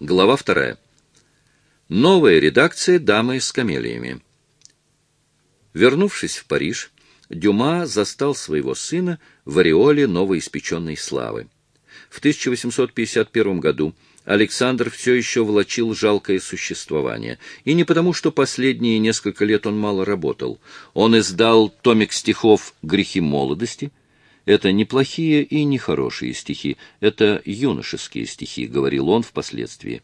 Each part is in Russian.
Глава вторая. Новая редакция «Дамы с камелиями». Вернувшись в Париж, Дюма застал своего сына в ореоле новоиспеченной славы. В 1851 году Александр все еще влачил жалкое существование. И не потому, что последние несколько лет он мало работал. Он издал томик стихов «Грехи молодости», это не плохие и не хорошие стихи, это юношеские стихи, говорил он впоследствии.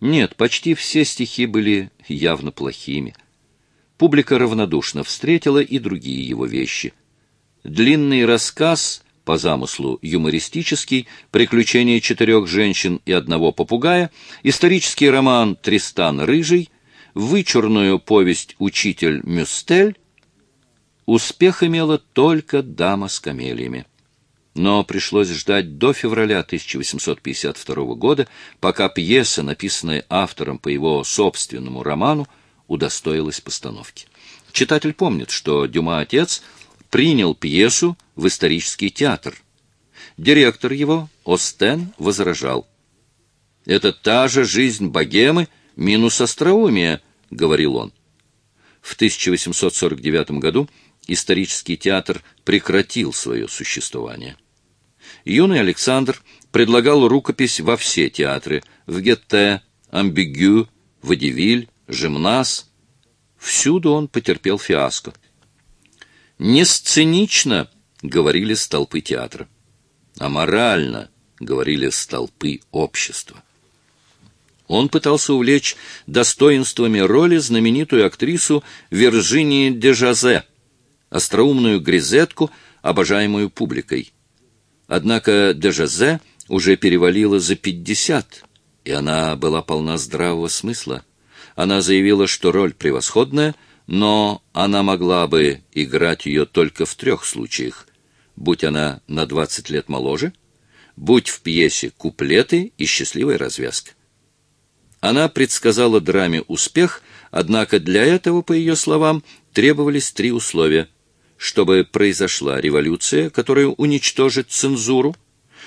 Нет, почти все стихи были явно плохими. Публика равнодушно встретила и другие его вещи. Длинный рассказ, по замыслу юмористический, «Приключения четырех женщин и одного попугая», исторический роман «Тристан Рыжий», вычурную повесть «Учитель Мюстель», Успех имела только дама с камелиями. Но пришлось ждать до февраля 1852 года, пока пьеса, написанная автором по его собственному роману, удостоилась постановки. Читатель помнит, что Дюма-отец принял пьесу в исторический театр. Директор его, Остен, возражал. «Это та же жизнь богемы минус остроумие», — говорил он. В 1849 году исторический театр прекратил свое существование. Юный Александр предлагал рукопись во все театры – в Гетте, Амбигю, Водевиль, Жимнас. Всюду он потерпел фиаско. «Не сценично», — говорили столпы театра, «а морально», — говорили столпы общества. Он пытался увлечь достоинствами роли знаменитую актрису Виржинии де Жазе – остроумную грезетку, обожаемую публикой. Однако Дежазе уже перевалила за пятьдесят, и она была полна здравого смысла. Она заявила, что роль превосходная, но она могла бы играть ее только в трех случаях. Будь она на двадцать лет моложе, будь в пьесе куплеты и счастливая развязка. Она предсказала драме успех, однако для этого, по ее словам, требовались три условия — чтобы произошла революция, которая уничтожит цензуру,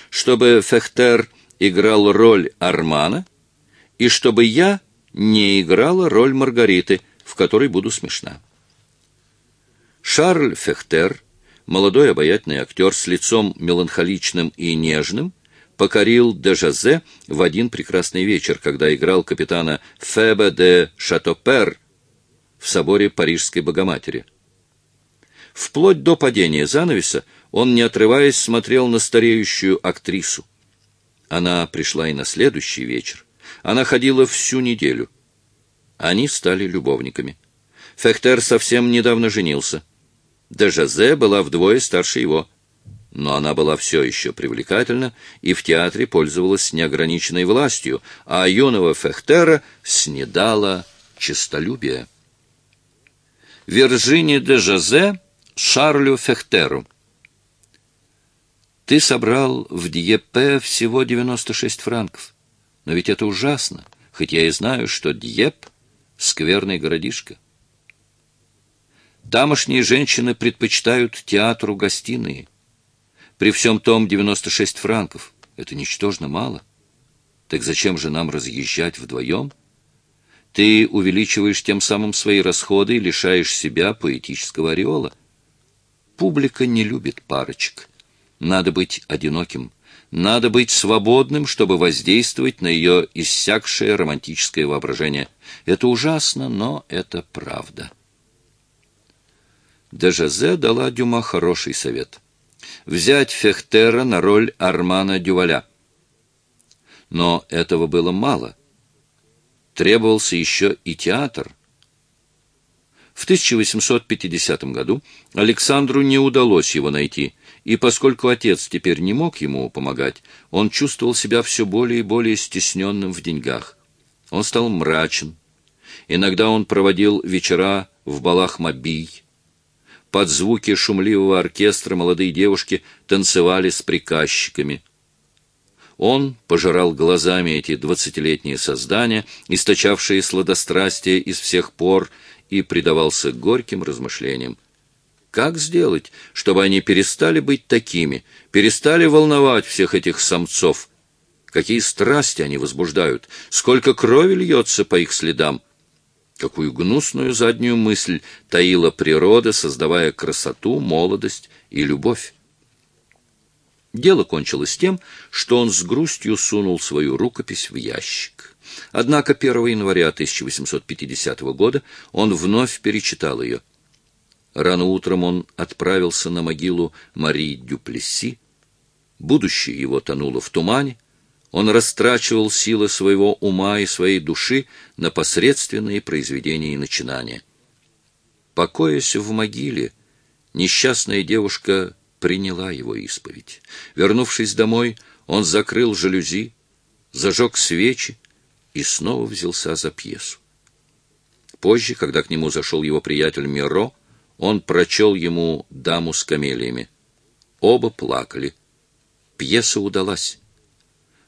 чтобы Фехтер играл роль Армана, и чтобы я не играла роль Маргариты, в которой буду смешна. Шарль Фехтер, молодой обаятельный актер с лицом меланхоличным и нежным, покорил Дежазе в один прекрасный вечер, когда играл капитана Фебе де Шатопер в соборе Парижской Богоматери. Вплоть до падения занавеса он, не отрываясь, смотрел на стареющую актрису. Она пришла и на следующий вечер. Она ходила всю неделю. Они стали любовниками. Фехтер совсем недавно женился. Дежазе была вдвое старше его. Но она была все еще привлекательна и в театре пользовалась неограниченной властью, а юного Фехтера снедала честолюбие. Виржини де Жазе Шарлю Фехтеру. Ты собрал в Дьепе всего 96 франков. Но ведь это ужасно, хоть я и знаю, что Дьеп — скверный городишко. Тамошние женщины предпочитают театру гостиные. При всем том 96 франков — это ничтожно мало. Так зачем же нам разъезжать вдвоем? Ты увеличиваешь тем самым свои расходы и лишаешь себя поэтического ореола — Публика не любит парочек. Надо быть одиноким. Надо быть свободным, чтобы воздействовать на ее иссякшее романтическое воображение. Это ужасно, но это правда. Дежазе дала Дюма хороший совет. Взять Фехтера на роль Армана Дюваля. Но этого было мало. Требовался еще и театр — в 1850 году Александру не удалось его найти, и поскольку отец теперь не мог ему помогать, он чувствовал себя все более и более стесненным в деньгах. Он стал мрачен. Иногда он проводил вечера в балах Мобий. Под звуки шумливого оркестра молодые девушки танцевали с приказчиками. Он пожирал глазами эти двадцатилетние создания, источавшие сладострастие из всех пор, и предавался горьким размышлениям. Как сделать, чтобы они перестали быть такими, перестали волновать всех этих самцов? какие страсти они возбуждают, сколько крови льется по их следам. Какую гнусную заднюю мысль таила природа, создавая красоту, молодость и любовь. Дело кончилось тем, что он с грустью сунул свою рукопись в ящик. Однако 1 января 1850 года он вновь перечитал ее. Рано утром он отправился на могилу Марии Дюплесси. Будущее его тонуло в тумане. Он растрачивал силы своего ума и своей души на посредственные произведения и начинания. Покоясь в могиле, несчастная девушка приняла его исповедь. Вернувшись домой, он закрыл жалюзи, зажег свечи и снова взялся за пьесу. Позже, когда к нему зашел его приятель Миро, он прочел ему «Даму с камелиями». Оба плакали. Пьеса удалась.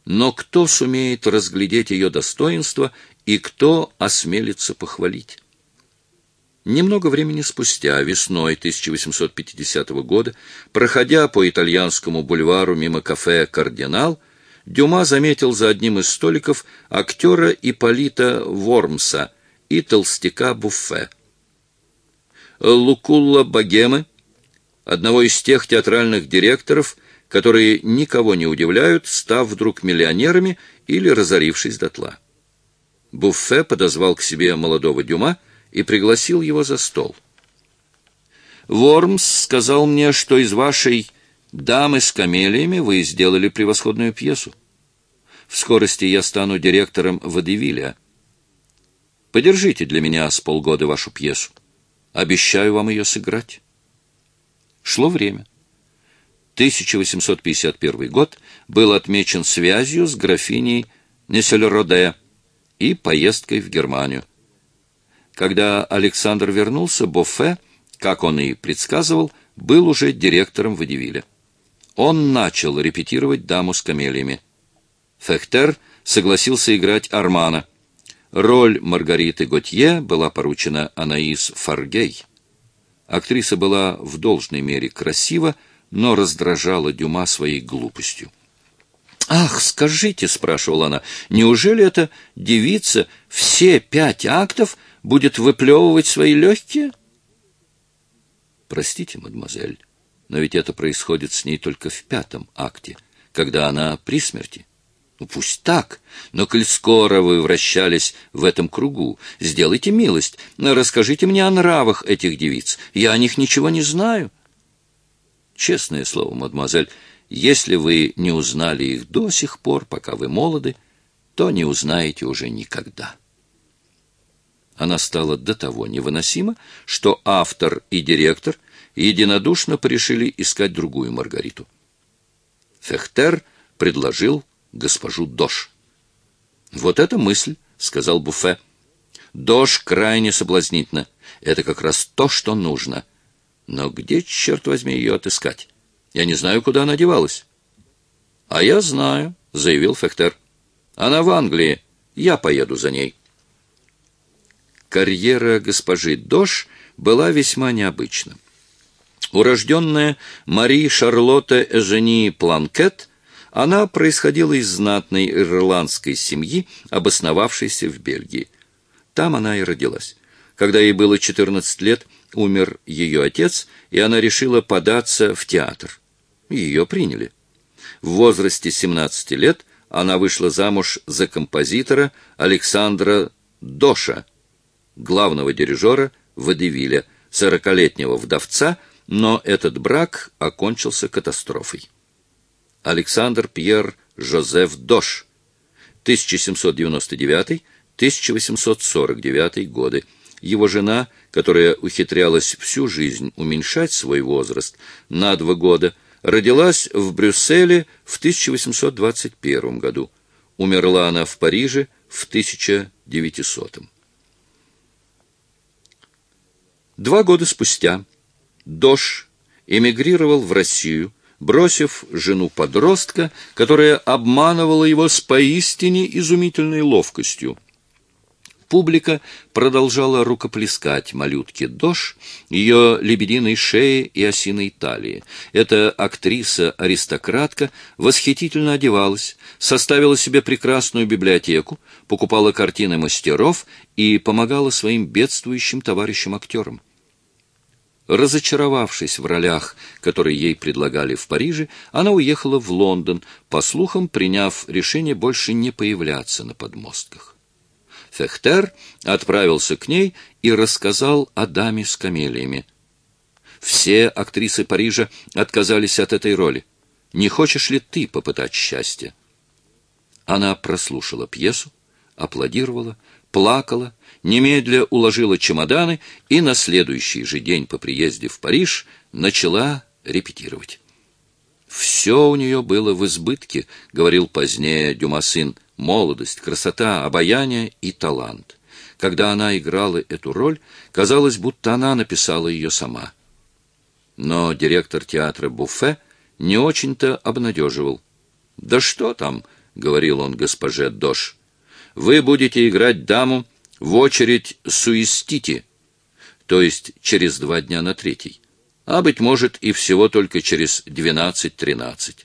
Но кто сумеет разглядеть ее достоинство и кто осмелится похвалить? Немного времени спустя, весной 1850 года, проходя по итальянскому бульвару мимо кафе «Кардинал», Дюма заметил за одним из столиков актера Ипполита Вормса и толстяка Буффе. Лукулла Богемы, одного из тех театральных директоров, которые никого не удивляют, став вдруг миллионерами или разорившись дотла. Буффе подозвал к себе молодого Дюма и пригласил его за стол. «Вормс сказал мне, что из вашей «Дамы с камелиями» вы сделали превосходную пьесу. В скорости я стану директором Водевиля. Подержите для меня с полгода вашу пьесу. Обещаю вам ее сыграть». Шло время. 1851 год был отмечен связью с графиней Несельроде и поездкой в Германию. Когда Александр вернулся, Бофе, как он и предсказывал, был уже директором Водевиля. Он начал репетировать «Даму с камелиями». Фехтер согласился играть Армана. Роль Маргариты Готье была поручена Анаис Фаргей. Актриса была в должной мере красива, но раздражала Дюма своей глупостью. «Ах, скажите, — спрашивала она, — неужели эта девица все пять актов будет выплевывать свои легкие? Простите, мадемуазель, но ведь это происходит с ней только в пятом акте, когда она при смерти. Ну, пусть так, но коль скоро вы вращались в этом кругу, сделайте милость, расскажите мне о нравах этих девиц. Я о них ничего не знаю. Честное слово, мадемуазель, если вы не узнали их до сих пор, пока вы молоды, то не узнаете уже никогда. Она стала до того невыносима, что автор и директор единодушно порешили искать другую Маргариту. Фехтер предложил госпожу Дош. «Вот эта мысль», — сказал Буфе. «Дош крайне соблазнительна. Это как раз то, что нужно. Но где, черт возьми, ее отыскать? Я не знаю, куда она девалась». «А я знаю», — заявил Фехтер. «Она в Англии. Я поеду за ней». Карьера госпожи Дош была весьма необычна. Урожденная Мари Шарлотта Эжени Планкет, она происходила из знатной ирландской семьи, обосновавшейся в Бельгии. Там она и родилась. Когда ей было 14 лет, умер ее отец, и она решила податься в театр. Ее приняли. В возрасте 17 лет она вышла замуж за композитора Александра Доша – главного дирижера Водевиля, сорокалетнего вдовца, но этот брак окончился катастрофой. Александр Пьер Жозеф Дош, 1799-1849 годы. Его жена, которая ухитрялась всю жизнь уменьшать свой возраст на два года, родилась в Брюсселе в 1821 году. Умерла она в Париже в 1900 -м. Два года спустя Дош эмигрировал в Россию, бросив жену-подростка, которая обманывала его с поистине изумительной ловкостью. Публика продолжала рукоплескать малютке Дош, ее лебединой шее и осиной талии. Эта актриса-аристократка восхитительно одевалась, составила себе прекрасную библиотеку, покупала картины мастеров и помогала своим бедствующим товарищам-актерам. Разочаровавшись в ролях, которые ей предлагали в Париже, она уехала в Лондон, по слухам приняв решение больше не появляться на подмостках. Фехтер отправился к ней и рассказал о даме с камелиями. Все актрисы Парижа отказались от этой роли. Не хочешь ли ты попытать счастье? Она прослушала пьесу, аплодировала, плакала, немедля уложила чемоданы и на следующий же день по приезде в Париж начала репетировать. «Все у нее было в избытке», — говорил позднее Дюмасын, — «молодость, красота, обаяние и талант». Когда она играла эту роль, казалось, будто она написала ее сама. Но директор театра Буфе не очень-то обнадеживал. «Да что там?» — говорил он госпоже Дош. «Вы будете играть даму в очередь суистите, то есть через два дня на третий а, быть может, и всего только через 12-13.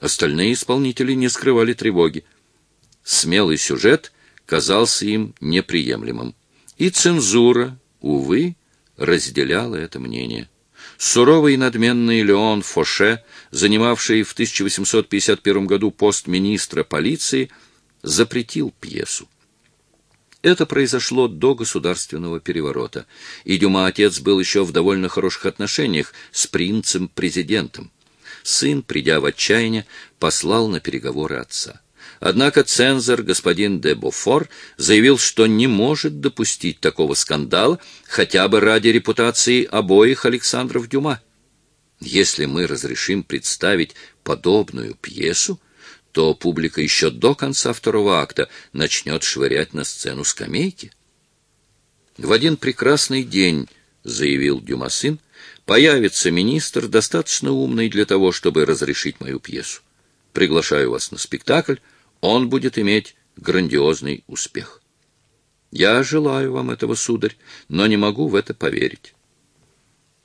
Остальные исполнители не скрывали тревоги. Смелый сюжет казался им неприемлемым. И цензура, увы, разделяла это мнение. Суровый и надменный Леон Фоше, занимавший в 1851 году пост министра полиции, запретил пьесу. Это произошло до государственного переворота, и Дюма-отец был еще в довольно хороших отношениях с принцем-президентом. Сын, придя в отчаяние, послал на переговоры отца. Однако цензор господин де Бофор заявил, что не может допустить такого скандала хотя бы ради репутации обоих Александров Дюма. Если мы разрешим представить подобную пьесу, то публика еще до конца второго акта начнет швырять на сцену скамейки. В один прекрасный день, заявил Дюмасин, появится министр, достаточно умный для того, чтобы разрешить мою пьесу. Приглашаю вас на спектакль, он будет иметь грандиозный успех. Я желаю вам этого, сударь, но не могу в это поверить.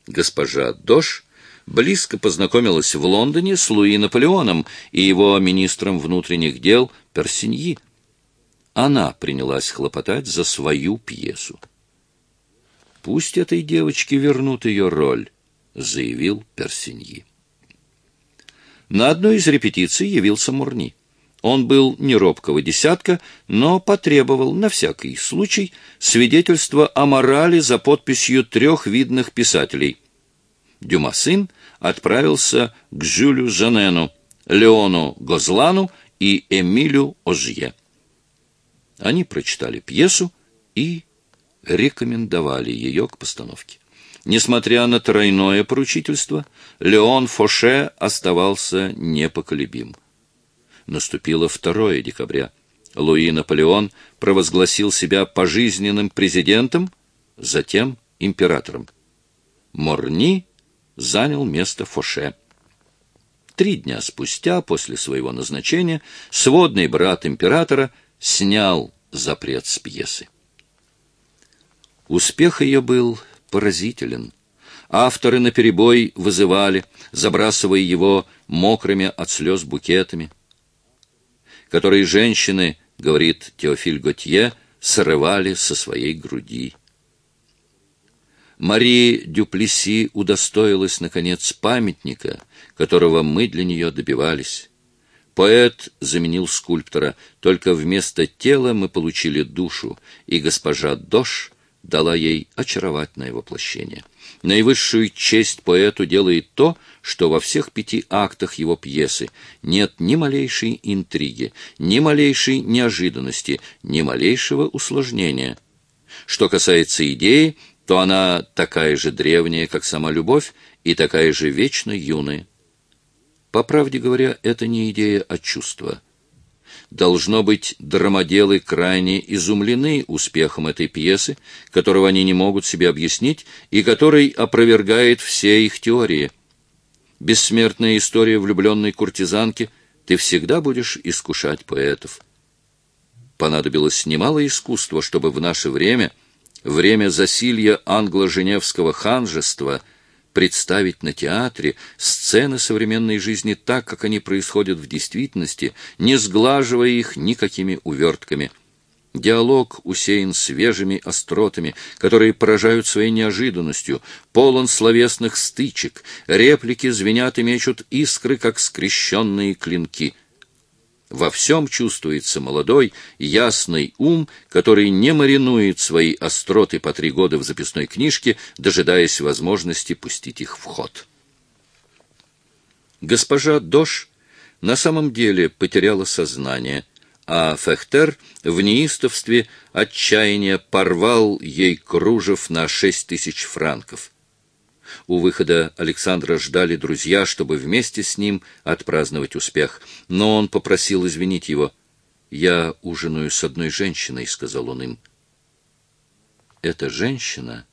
Госпожа Дош близко познакомилась в Лондоне с Луи Наполеоном и его министром внутренних дел Персиньи. Она принялась хлопотать за свою пьесу. «Пусть этой девочке вернут ее роль», — заявил Персиньи. На одной из репетиций явился Мурни. Он был не робкого десятка, но потребовал, на всякий случай, свидетельства о морали за подписью трех видных писателей — Дюмасын отправился к Жюлю Жанену, Леону Гозлану и Эмилю Ожье. Они прочитали пьесу и рекомендовали ее к постановке. Несмотря на тройное поручительство, Леон Фоше оставался непоколебим. Наступило 2 декабря. Луи Наполеон провозгласил себя пожизненным президентом, затем императором. Морни занял место Фоше. Три дня спустя, после своего назначения, сводный брат императора снял запрет с пьесы. Успех ее был поразителен. Авторы наперебой вызывали, забрасывая его мокрыми от слез букетами, которые женщины, говорит Теофиль Готье, срывали со своей груди. Мари Дюплеси удостоилась, наконец, памятника, которого мы для нее добивались. Поэт заменил скульптора, только вместо тела мы получили душу, и госпожа Дош дала ей очаровательное воплощение. Наивысшую честь поэту делает то, что во всех пяти актах его пьесы нет ни малейшей интриги, ни малейшей неожиданности, ни малейшего усложнения. Что касается идеи, то она такая же древняя, как сама любовь, и такая же вечно юная. По правде говоря, это не идея, а чувство. Должно быть, драмоделы крайне изумлены успехом этой пьесы, которого они не могут себе объяснить и который опровергает все их теории. Бессмертная история влюбленной куртизанки, ты всегда будешь искушать поэтов. понадобилось немало искусства, чтобы в наше время, время засилья англо-женевского ханжества, представить на театре сцены современной жизни так, как они происходят в действительности, не сглаживая их никакими увертками – Диалог усеян свежими остротами, которые поражают своей неожиданностью, полон словесных стычек, реплики звенят и мечут искры, как скрещенные клинки. Во всем чувствуется молодой, ясный ум, который не маринует свои остроты по три года в записной книжке, дожидаясь возможности пустить их в ход. Госпожа Дош на самом деле потеряла сознание – а Фехтер в неистовстве отчаяния порвал ей кружев на шесть тысяч франков. У выхода Александра ждали друзья, чтобы вместе с ним отпраздновать успех, но он попросил извинить его. «Я ужинаю с одной женщиной», — сказал он им. Эта женщина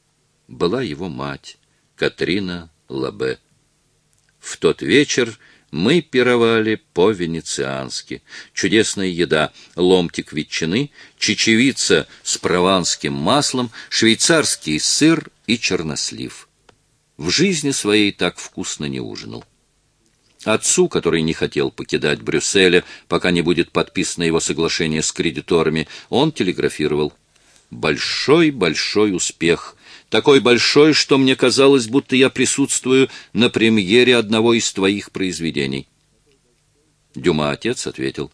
была его мать, Катрина Лабе. В тот вечер мы пировали по-венециански. Чудесная еда, ломтик ветчины, чечевица с прованским маслом, швейцарский сыр и чернослив. В жизни своей так вкусно не ужинал. Отцу, который не хотел покидать Брюсселя, пока не будет подписано его соглашение с кредиторами, он телеграфировал. «Большой-большой успех такой большой, что мне казалось, будто я присутствую на премьере одного из твоих произведений. Дюма отец ответил,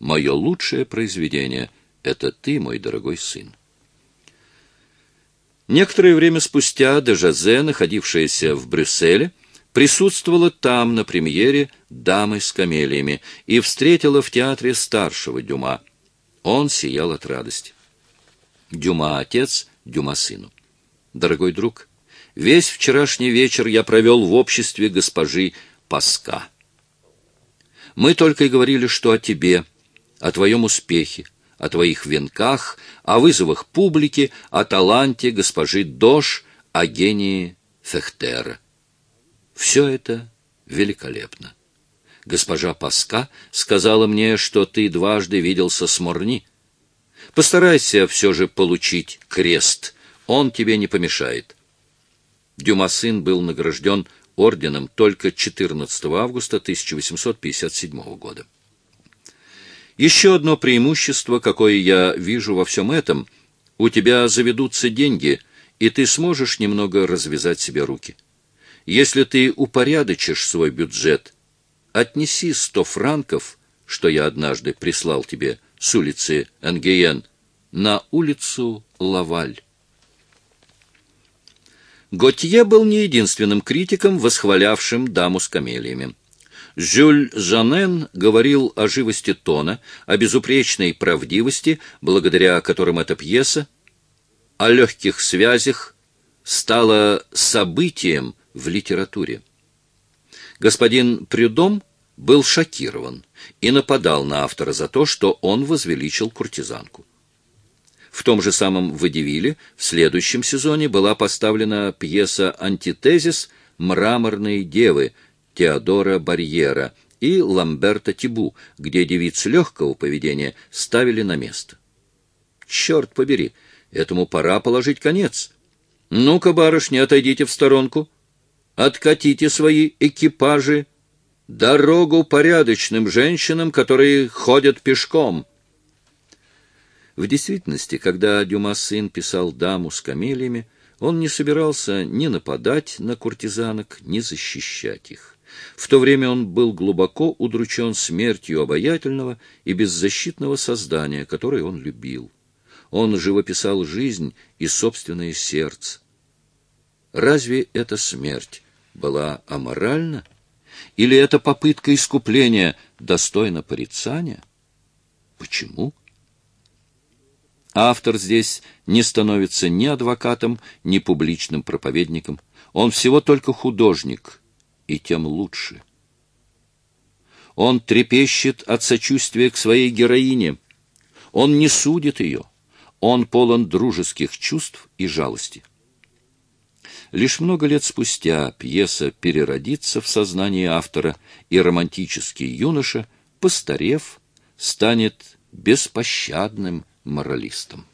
«Мое лучшее произведение — это ты, мой дорогой сын». Некоторое время спустя Дежазе, находившаяся в Брюсселе, присутствовала там на премьере «Дамы с камелиями» и встретила в театре старшего Дюма. Он сиял от радости. Дюма отец, Дюма сыну. Дорогой друг, весь вчерашний вечер я провел в обществе госпожи Паска. Мы только и говорили, что о тебе, о твоем успехе, о твоих венках, о вызовах публики, о таланте госпожи Дош, о гении Фехтера. Все это великолепно. Госпожа Паска сказала мне, что ты дважды виделся с Морни. Постарайся все же получить крест — он тебе не помешает. Дюма-сын был награжден орденом только 14 августа 1857 года. Еще одно преимущество, какое я вижу во всем этом, у тебя заведутся деньги, и ты сможешь немного развязать себе руки. Если ты упорядочишь свой бюджет, отнеси сто франков, что я однажды прислал тебе с улицы Ангиен, на улицу Лаваль. Готье был не единственным критиком, восхвалявшим даму с камелиями. Жюль Жанен говорил о живости тона, о безупречной правдивости, благодаря которым эта пьеса, о легких связях, стала событием в литературе. Господин Прюдом был шокирован и нападал на автора за то, что он возвеличил куртизанку. В том же самом Водевиле в следующем сезоне была поставлена пьеса «Антитезис» «Мраморные девы» Теодора Барьера и Ламберта Тибу, где девиц легкого поведения ставили на место. Черт побери, этому пора положить конец. Ну-ка, барышни, отойдите в сторонку. Откатите свои экипажи. Дорогу порядочным женщинам, которые ходят пешком. В действительности, когда Дюма сын писал «Даму с камелиями», он не собирался ни нападать на куртизанок, ни защищать их. В то время он был глубоко удручен смертью обаятельного и беззащитного создания, которое он любил. Он живописал жизнь и собственное сердце. Разве эта смерть была аморальна? Или эта попытка искупления достойна порицания? Почему? Автор здесь не становится ни адвокатом, ни публичным проповедником. Он всего только художник, и тем лучше. Он трепещет от сочувствия к своей героине. Он не судит ее. Он полон дружеских чувств и жалости. Лишь много лет спустя пьеса переродится в сознании автора, и романтический юноша, постарев, станет беспощадным моралистом.